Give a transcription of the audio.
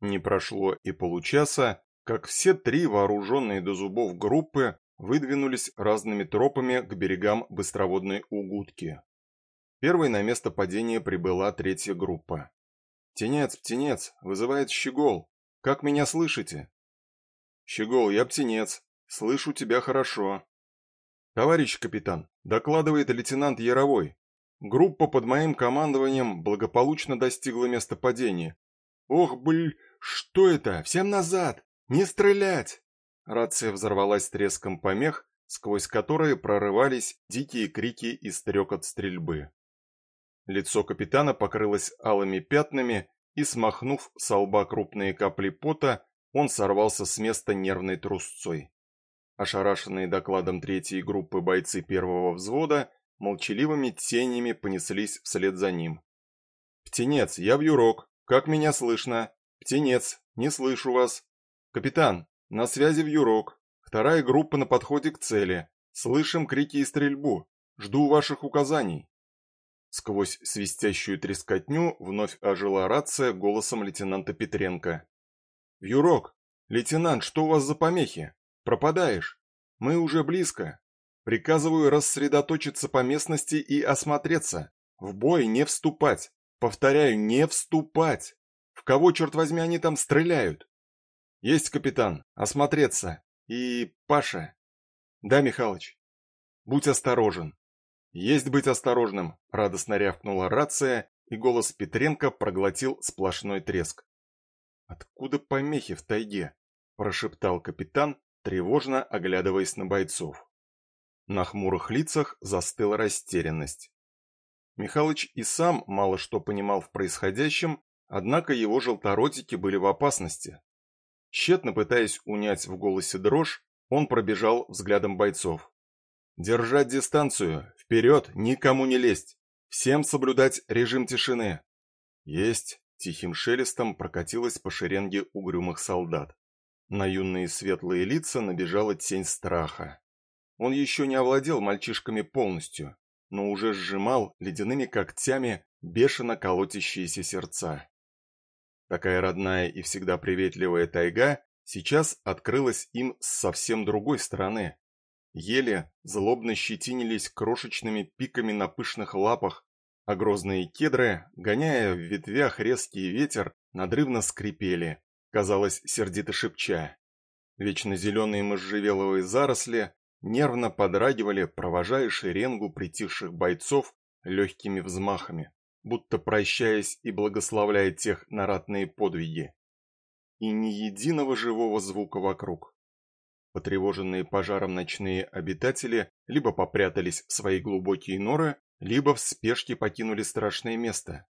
Не прошло и получаса, как все три вооруженные до зубов группы выдвинулись разными тропами к берегам быстроводной Угудки. Первой на место падения прибыла третья группа. «Птенец, птенец, вызывает Щегол. Как меня слышите?» «Щегол, я птенец. Слышу тебя хорошо». «Товарищ капитан, докладывает лейтенант Яровой. Группа под моим командованием благополучно достигла места падения. Ох, бль, что это? Всем назад! Не стрелять!» Рация взорвалась треском помех, сквозь которые прорывались дикие крики и стрекот стрельбы. Лицо капитана покрылось алыми пятнами, и, смахнув с лба крупные капли пота, он сорвался с места нервной трусцой. Ошарашенные докладом третьей группы бойцы первого взвода молчаливыми тенями понеслись вслед за ним. «Птенец, я в юрок. Как меня слышно? Птенец, не слышу вас. Капитан, на связи в юрок. Вторая группа на подходе к цели. Слышим крики и стрельбу. Жду ваших указаний». Сквозь свистящую трескотню вновь ожила рация голосом лейтенанта Петренко. «Вьюрок! Лейтенант, что у вас за помехи? Пропадаешь? Мы уже близко. Приказываю рассредоточиться по местности и осмотреться. В бой не вступать. Повторяю, не вступать. В кого, черт возьми, они там стреляют? Есть, капитан. Осмотреться. И Паша. Да, Михалыч. Будь осторожен. «Есть быть осторожным!» – радостно рявкнула рация, и голос Петренко проглотил сплошной треск. «Откуда помехи в тайге?» – прошептал капитан, тревожно оглядываясь на бойцов. На хмурых лицах застыла растерянность. Михалыч и сам мало что понимал в происходящем, однако его желторотики были в опасности. Тщетно пытаясь унять в голосе дрожь, он пробежал взглядом бойцов. Держать дистанцию, вперед, никому не лезть. Всем соблюдать режим тишины. Есть, тихим шелестом прокатилась по шеренге угрюмых солдат. На юные светлые лица набежала тень страха. Он еще не овладел мальчишками полностью, но уже сжимал ледяными когтями бешено колотящиеся сердца. Такая родная и всегда приветливая тайга сейчас открылась им с совсем другой стороны. Ели злобно щетинились крошечными пиками на пышных лапах, а грозные кедры, гоняя в ветвях резкий ветер, надрывно скрипели, казалось, сердито шепча. Вечно зеленые можжевеловые заросли нервно подрагивали, провожая шеренгу притихших бойцов легкими взмахами, будто прощаясь и благословляя тех на ратные подвиги. И ни единого живого звука вокруг. Потревоженные пожаром ночные обитатели либо попрятались в свои глубокие норы, либо в спешке покинули страшное место.